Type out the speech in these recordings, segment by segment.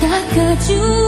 닦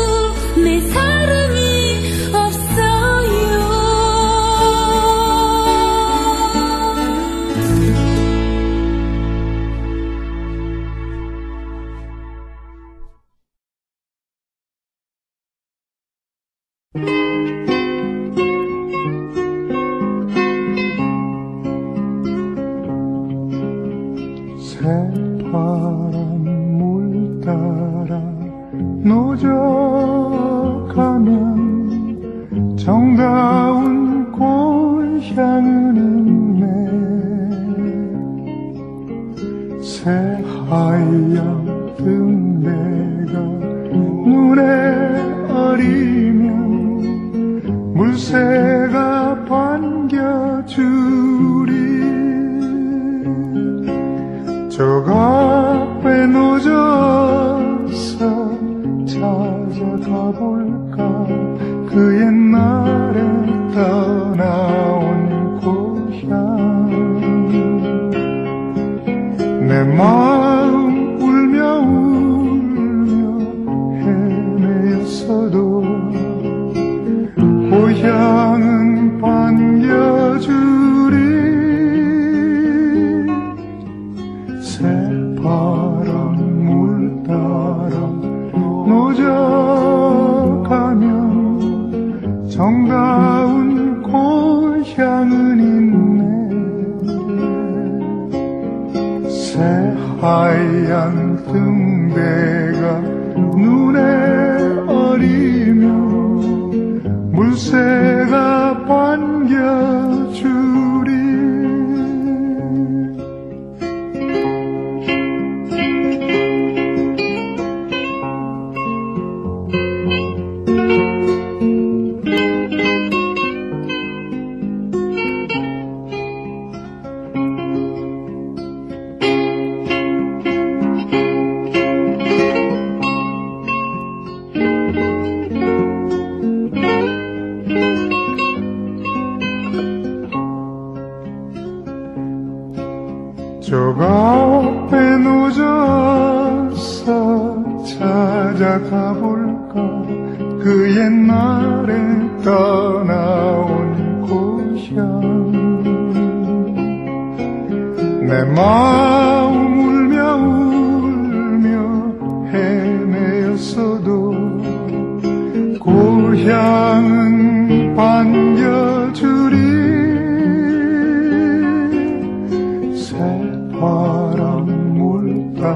따라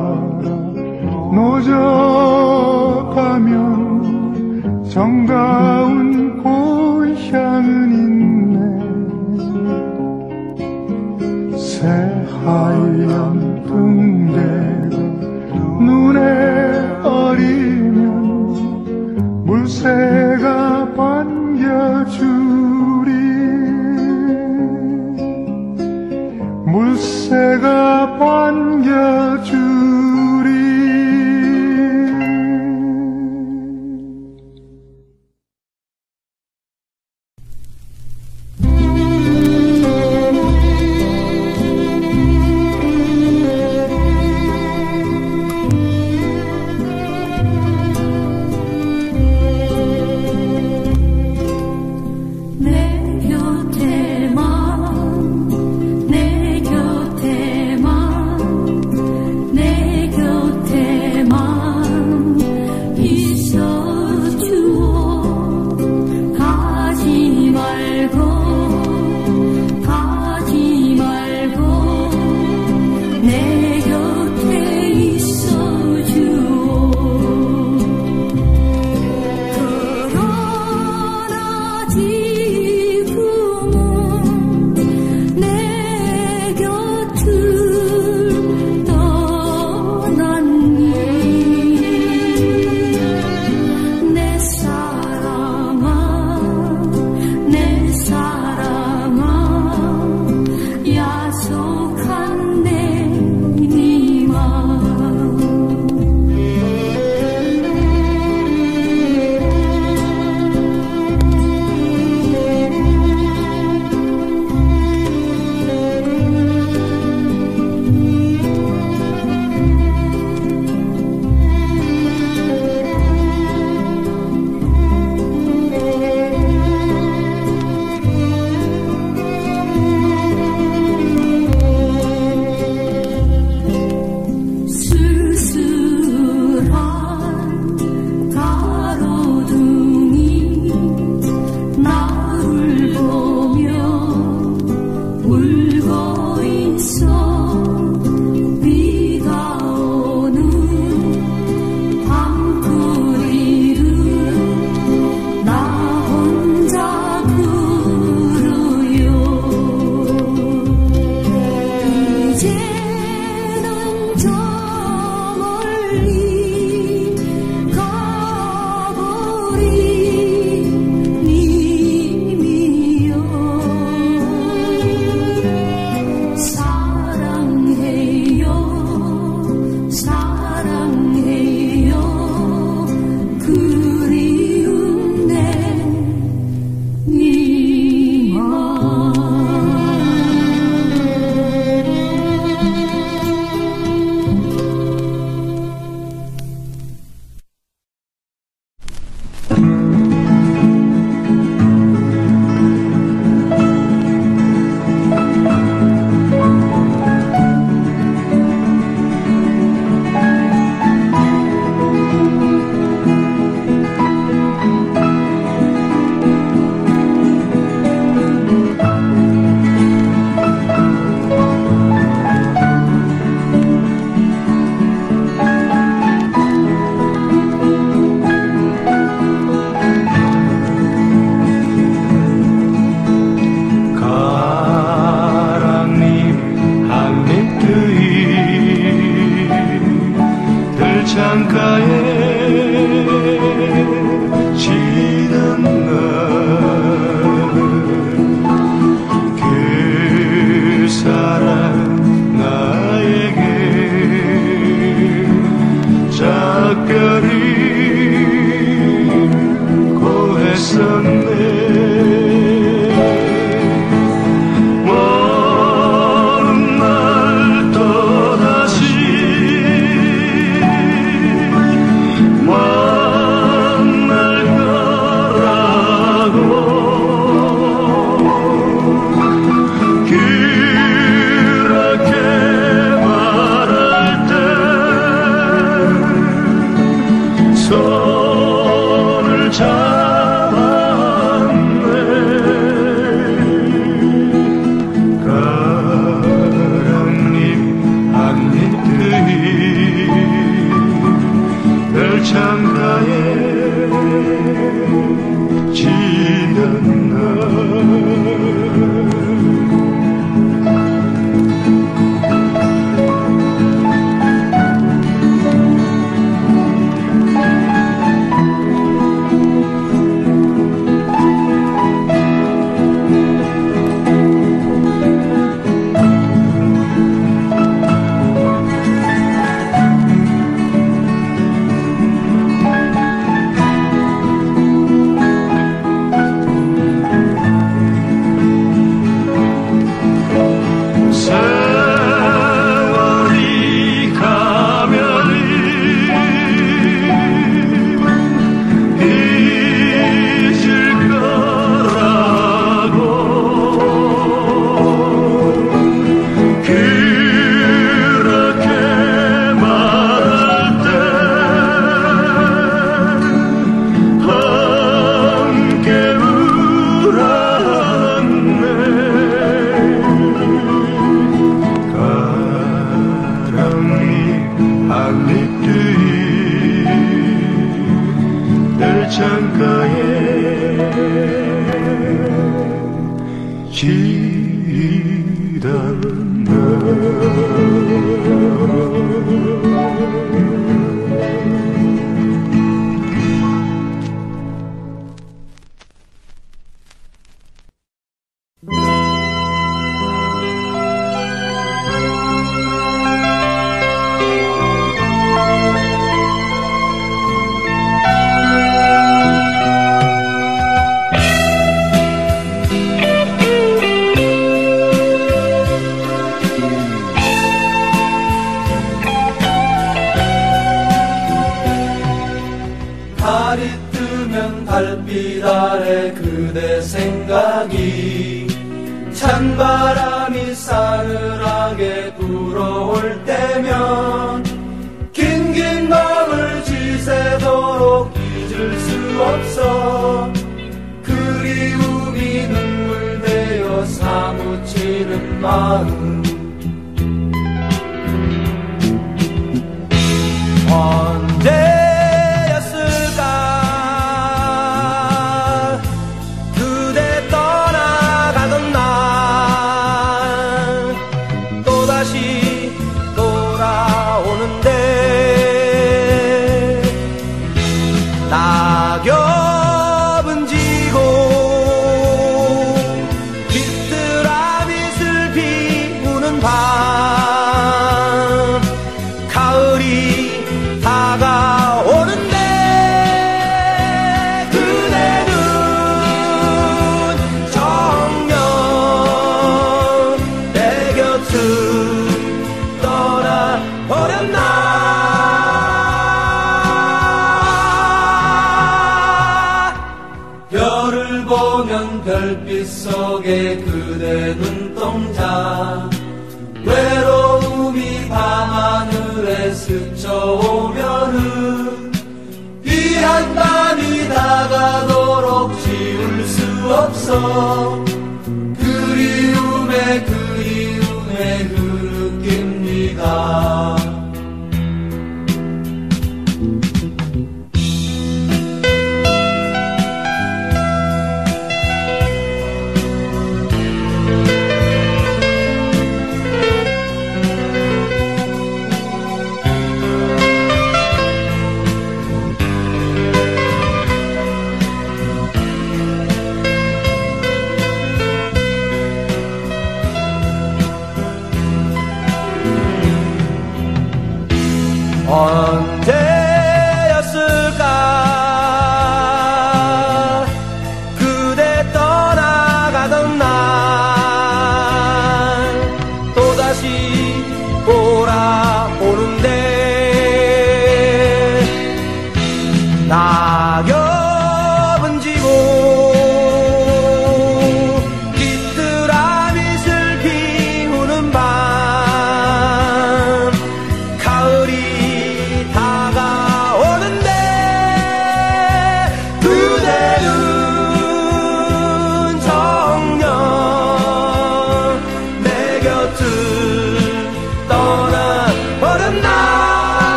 노져가면 정다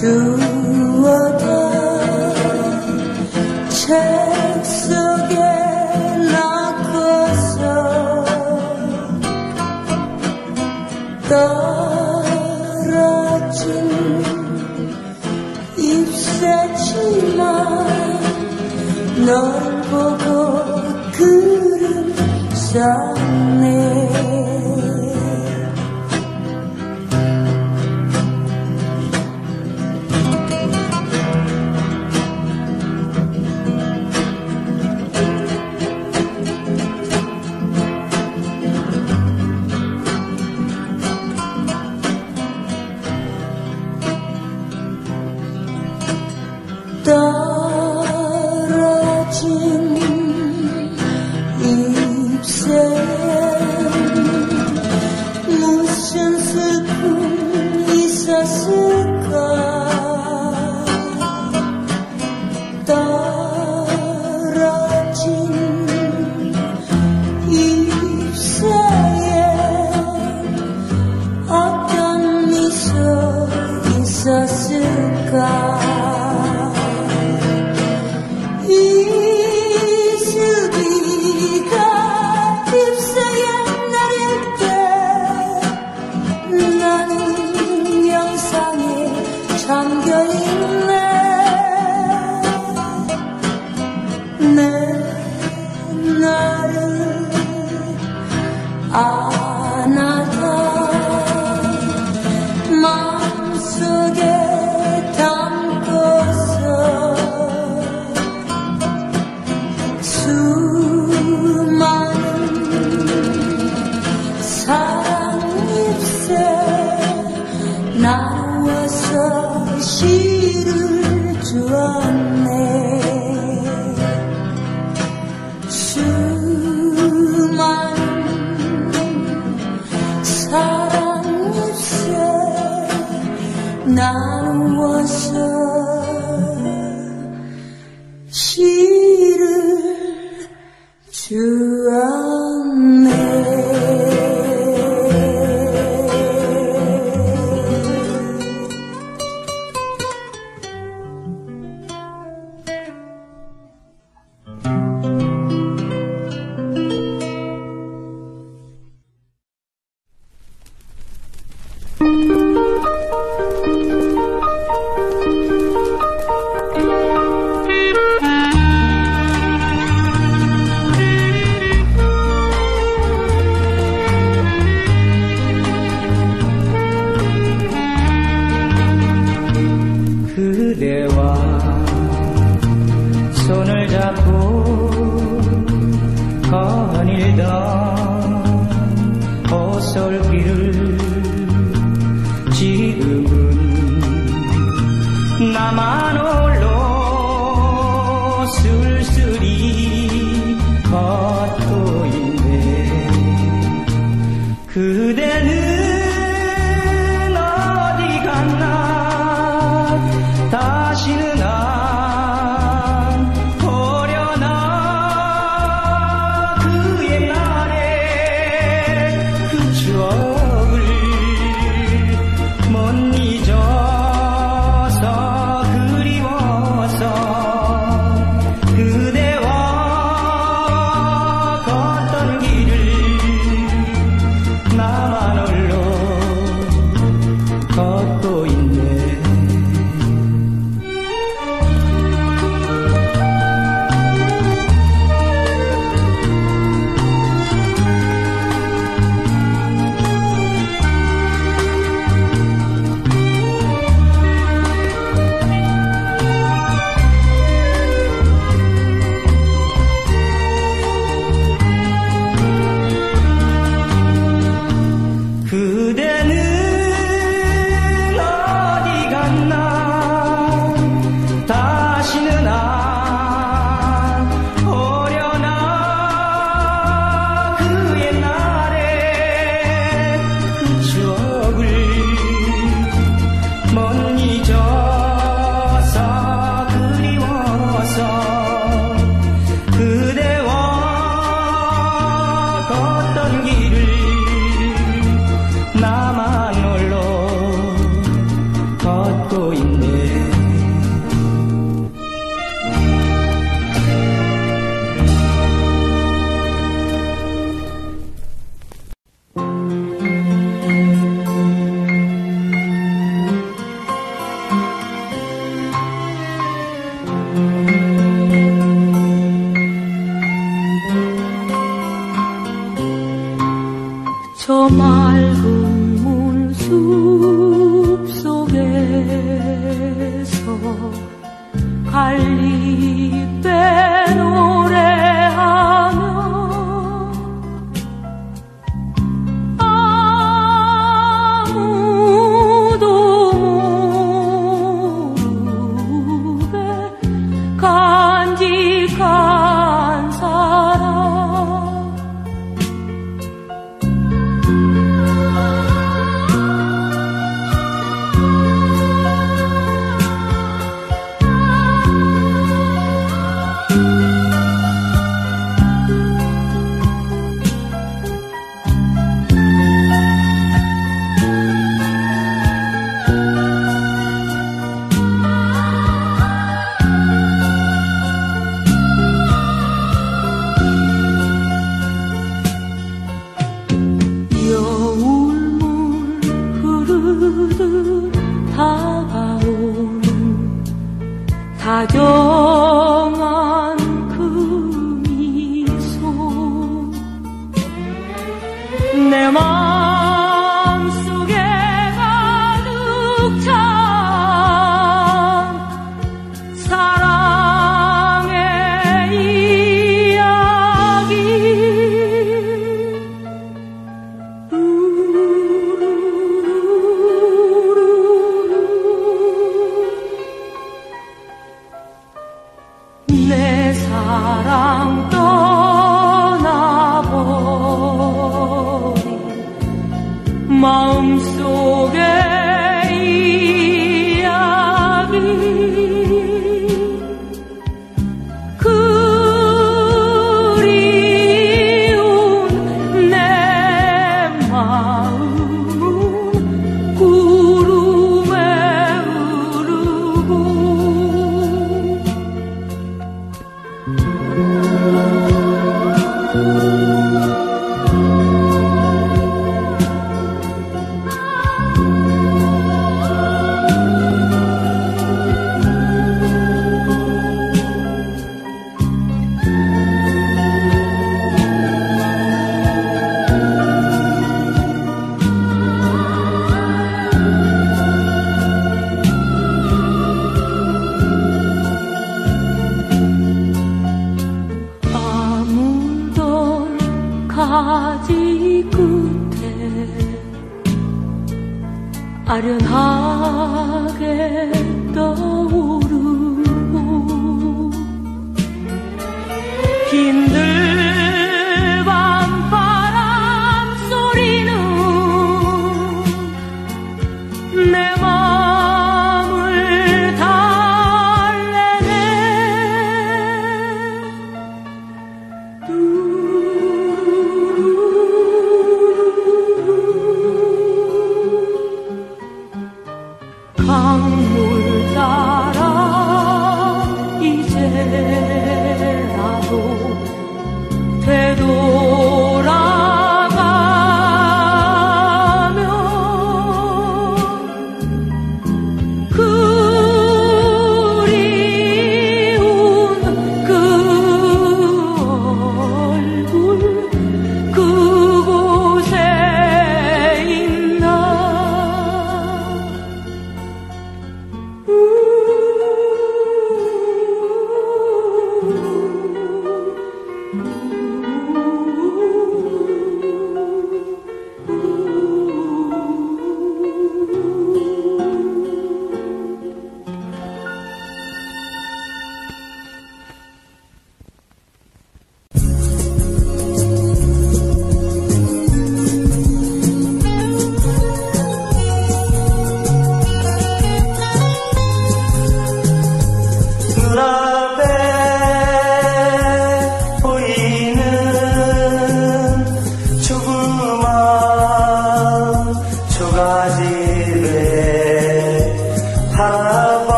to 그대와 손을 잡고 거닐던 호솔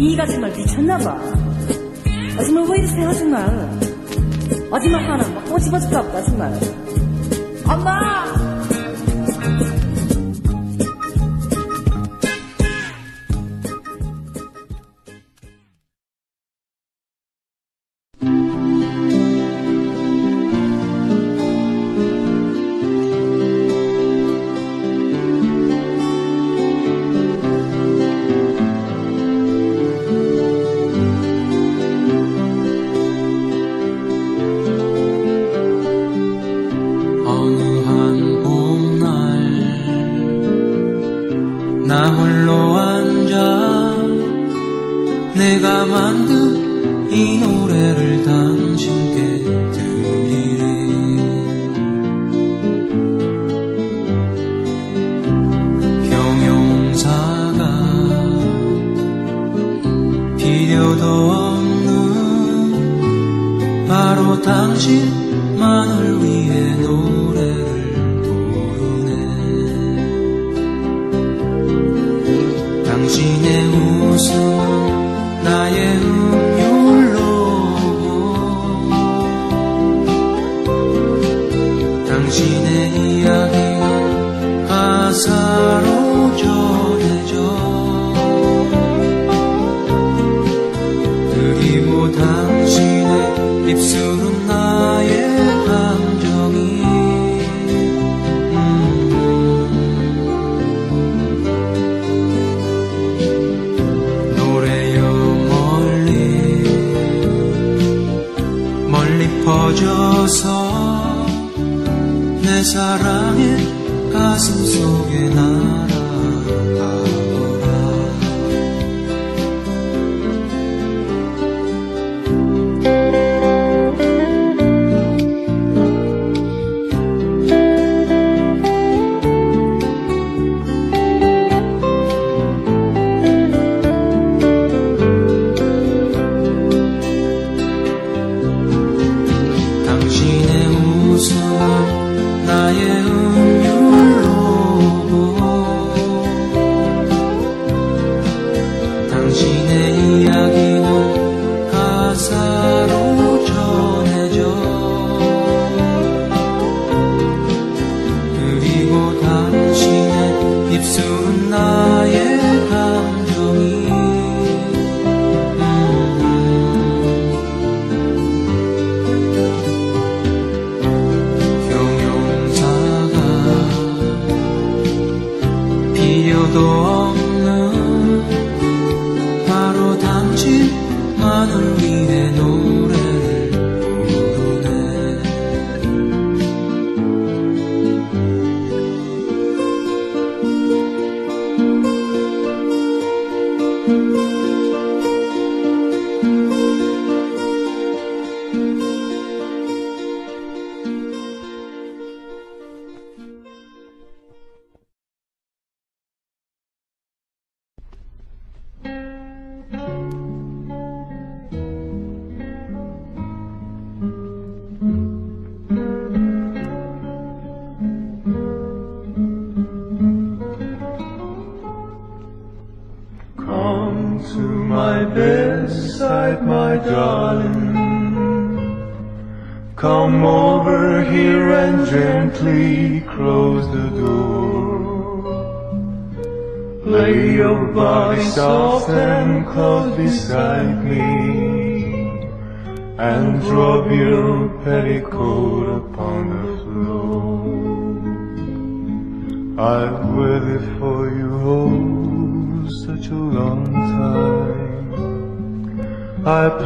네가 정말 미쳤나봐. 아 정말 왜 이러세요 정말 아줌마 하나 막 꼬집어줄까 보다 정말 엄마!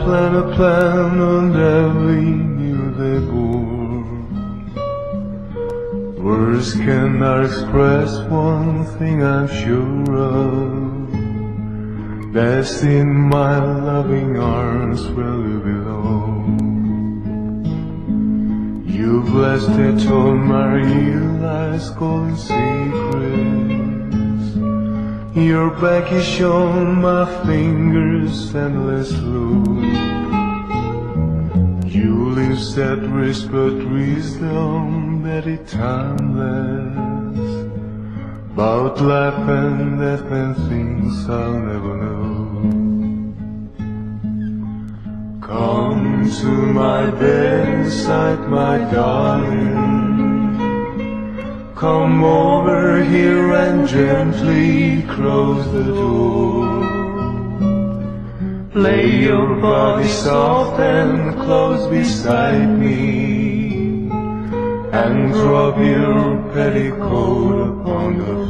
Plan a plan on every new labor. Words cannot express one thing I'm sure of. That's in my loving arms where you belong. You blessed it all my real life's golden secrets. Your back is shown my fingers endless loop. You live set whispered wisdom that is timeless. About life and death and things I'll never know. Come to my bedside, my darling. Come over here and gently close the door. Lay your body soft and close beside me. And drop your petticoat upon the floor.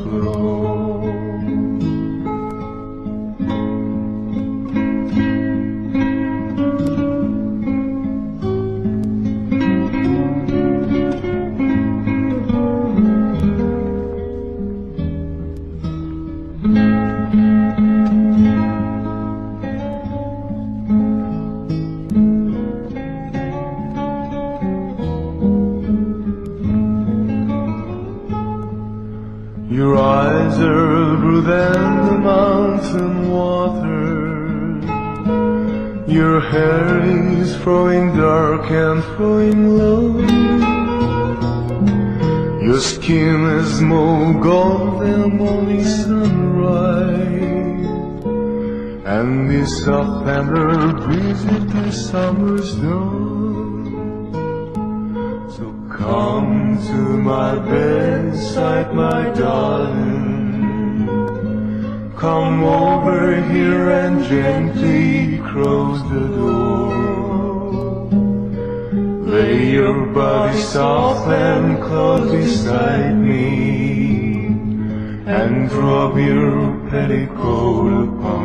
Your hair is flowing dark and flowing low. Your skin is more gold than morning sunrise. And the soft breeze of the summer's dawn. So come to my bedside, my darling. Come over here and gently close the door. Lay your body soft and close beside me. And drop your petticoat upon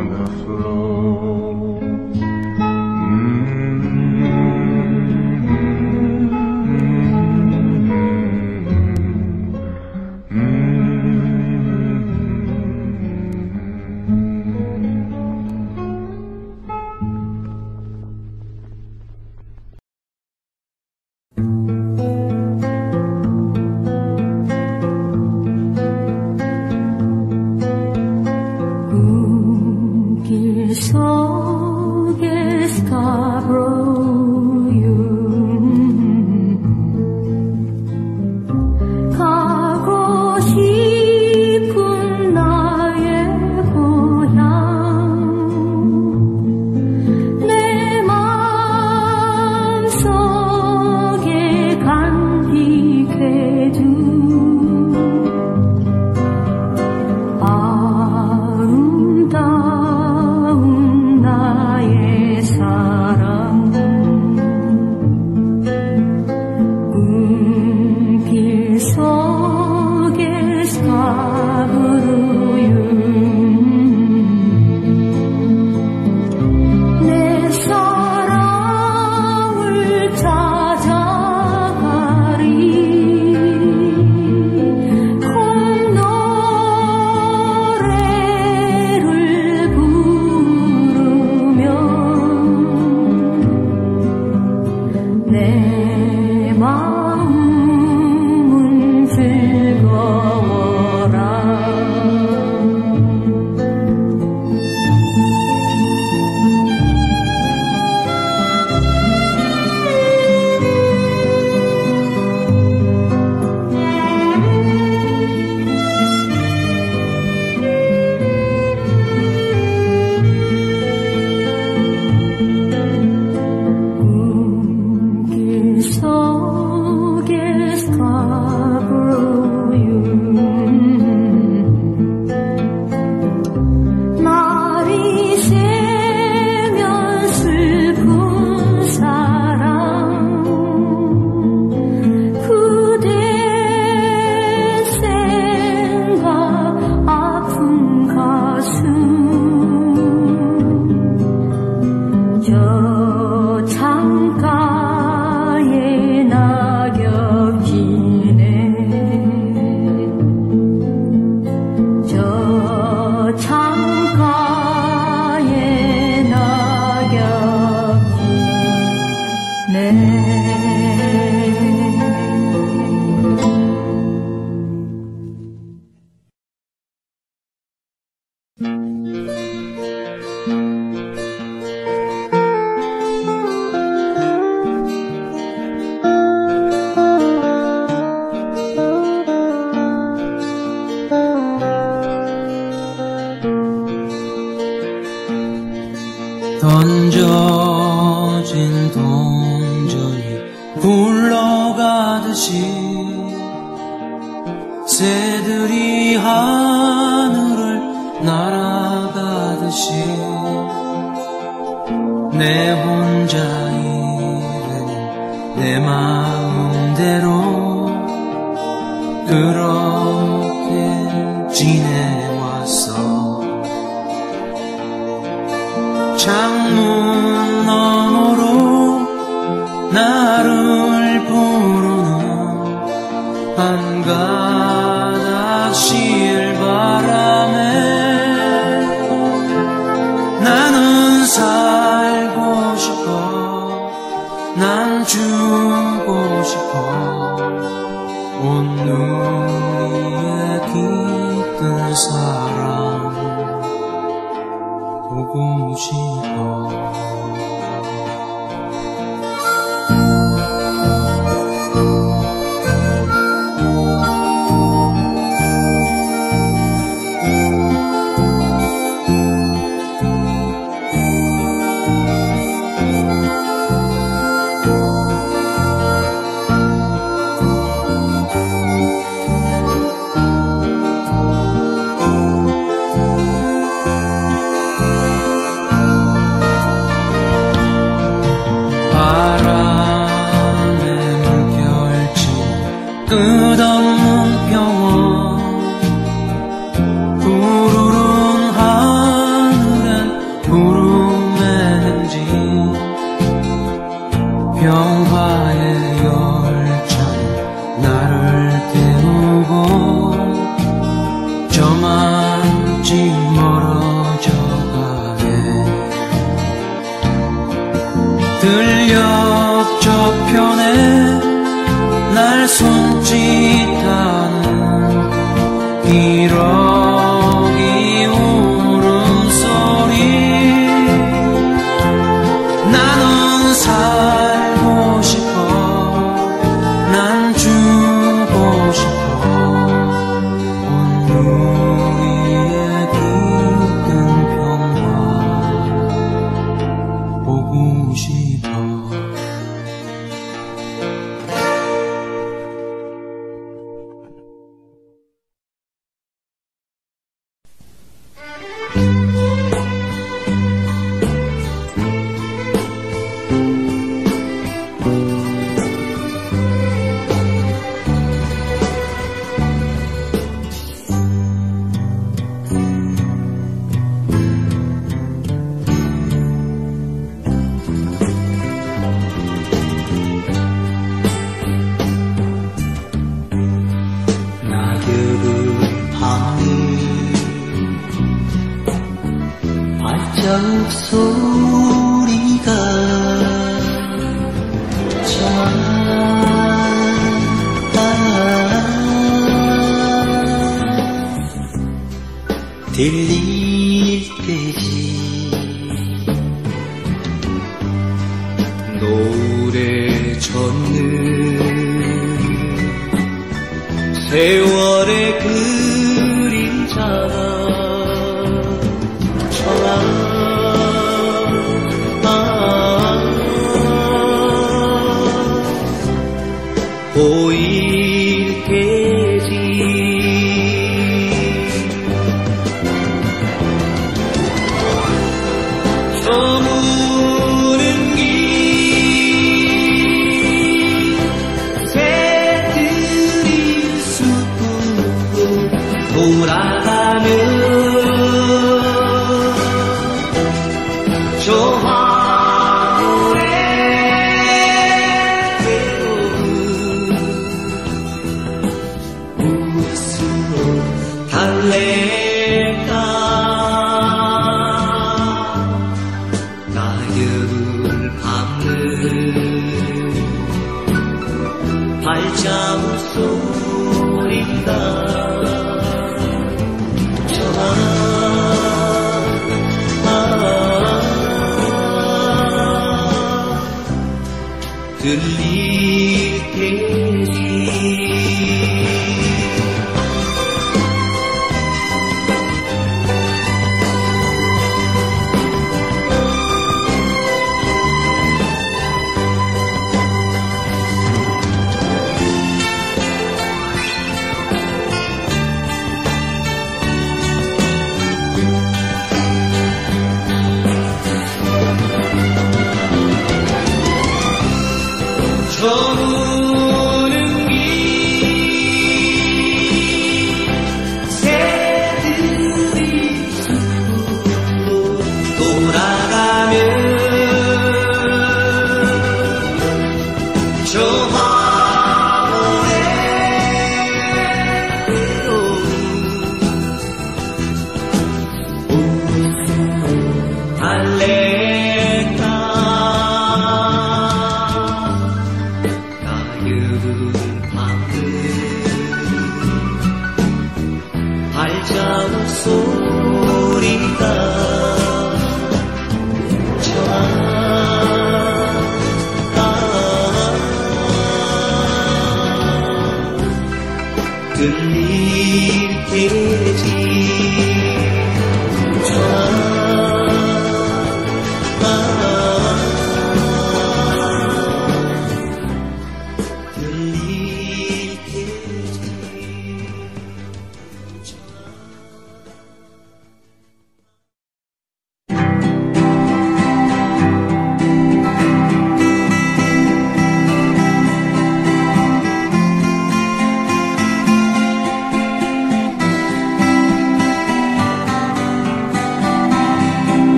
Nirob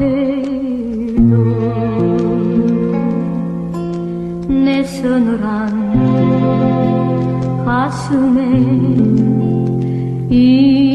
해도 내 손을 안 가슴에 이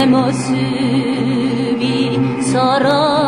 내 모습이 서러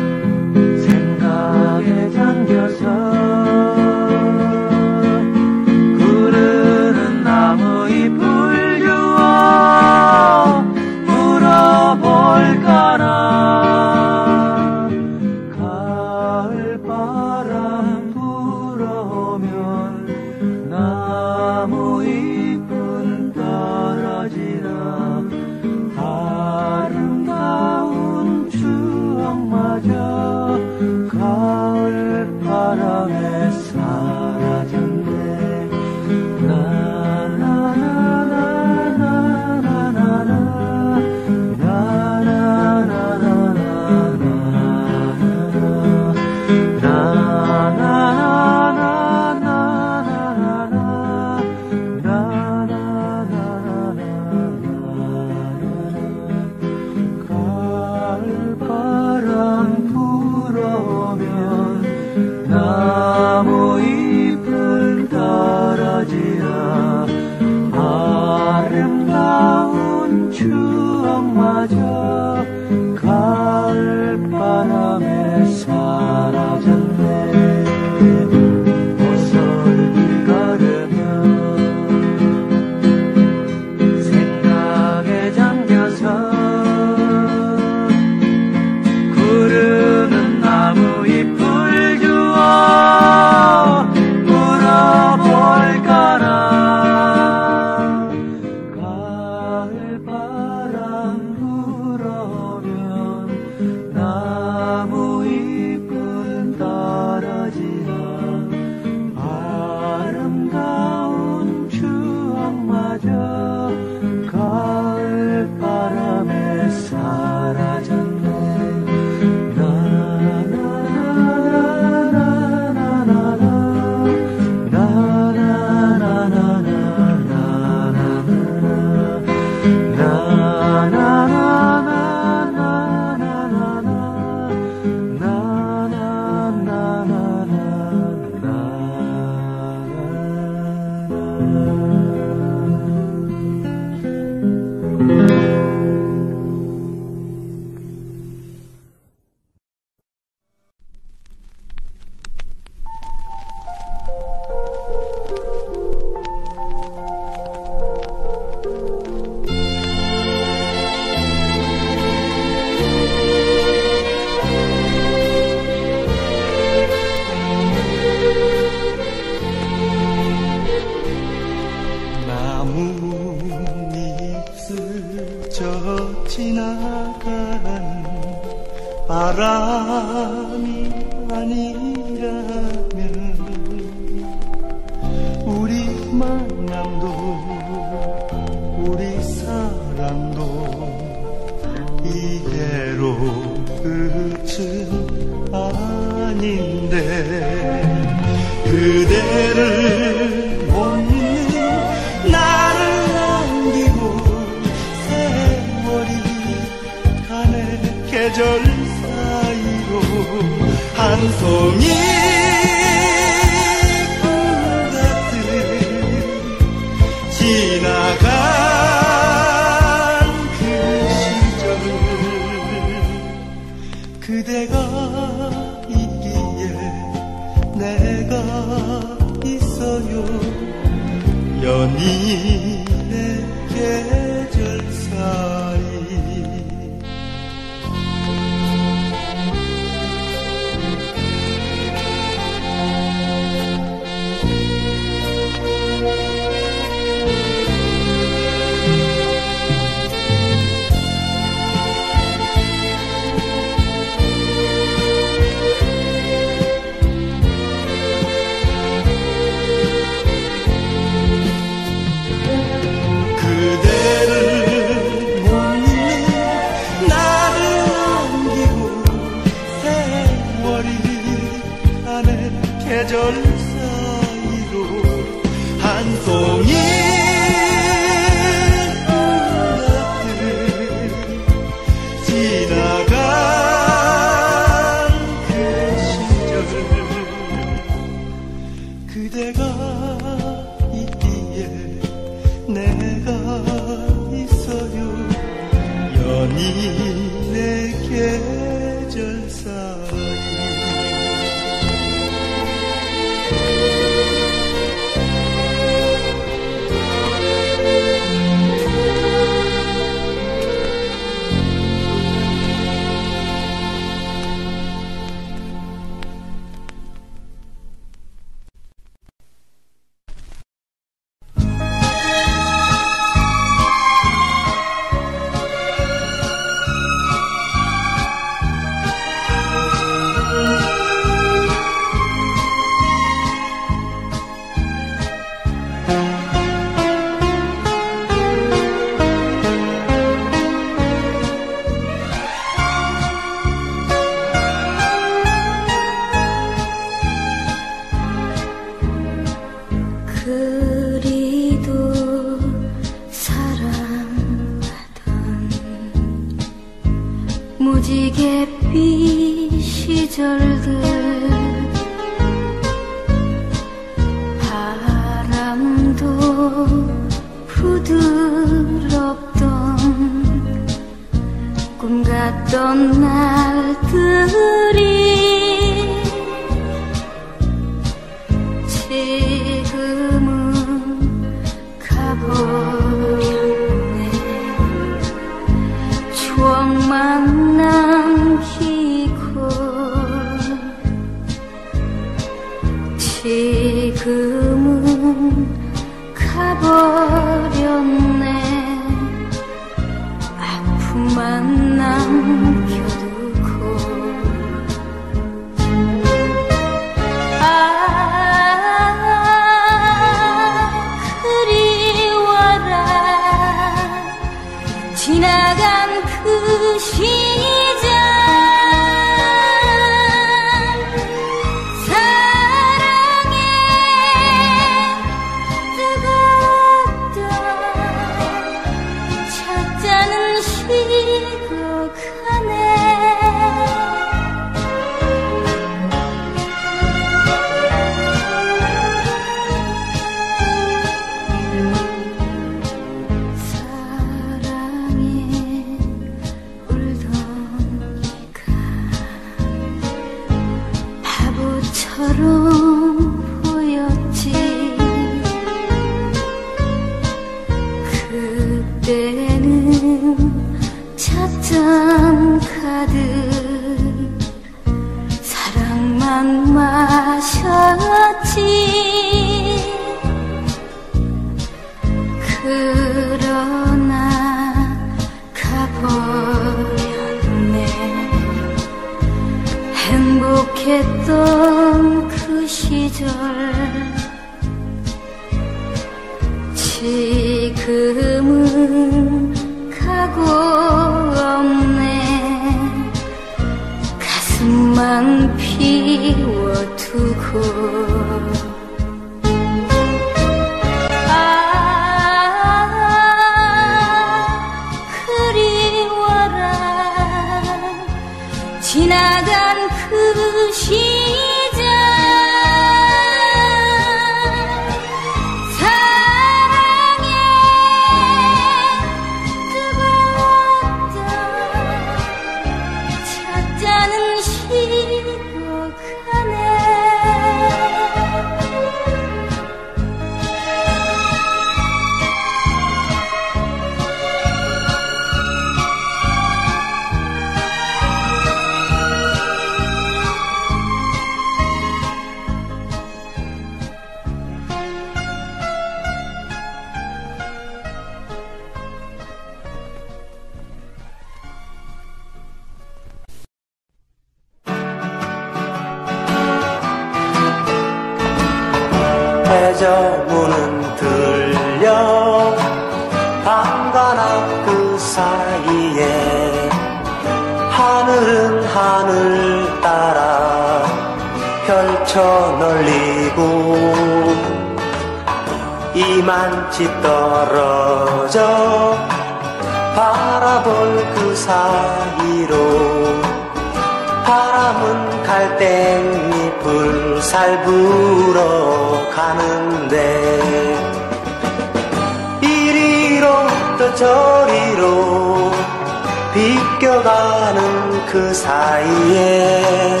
그 사이에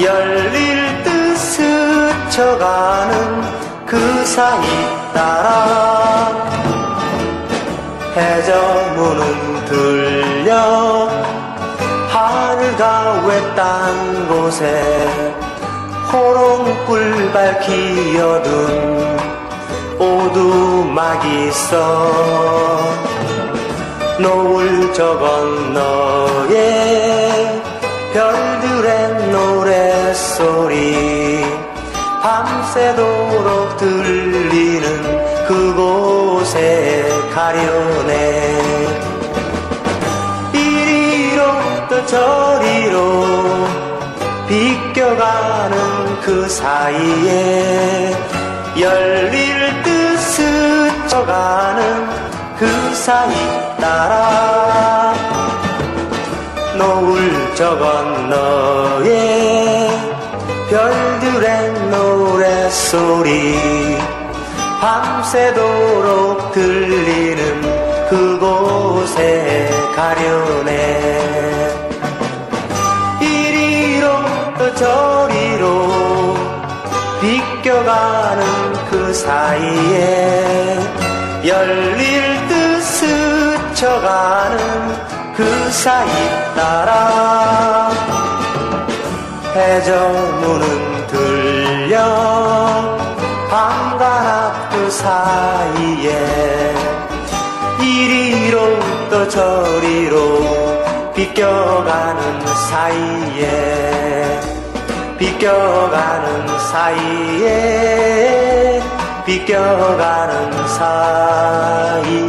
열릴 듯 스쳐가는 그 사이 따라 해저문은 들려 하늘가 외딴 곳에 호롱불 밝히 어둔 오두막 있어 노을 저 건너에 별들의 밤새도록 들리는 그곳에 가려네. 이리로 또 저리로 비껴가는 그 사이에 열릴 듯 스쳐가는 그 사이 따라 노을 저 건너에 노랫소리 밤새도록 들리는 그곳에 가려네. 이리로 또 저리로 비껴가는 그 사이에 열릴 듯 스쳐가는 그 사이 따라 해저문은 들려 밤과 낮그 사이에 이리로 또 저리로 비껴가는 사이에 비껴가는 사이에 비껴가는 사이에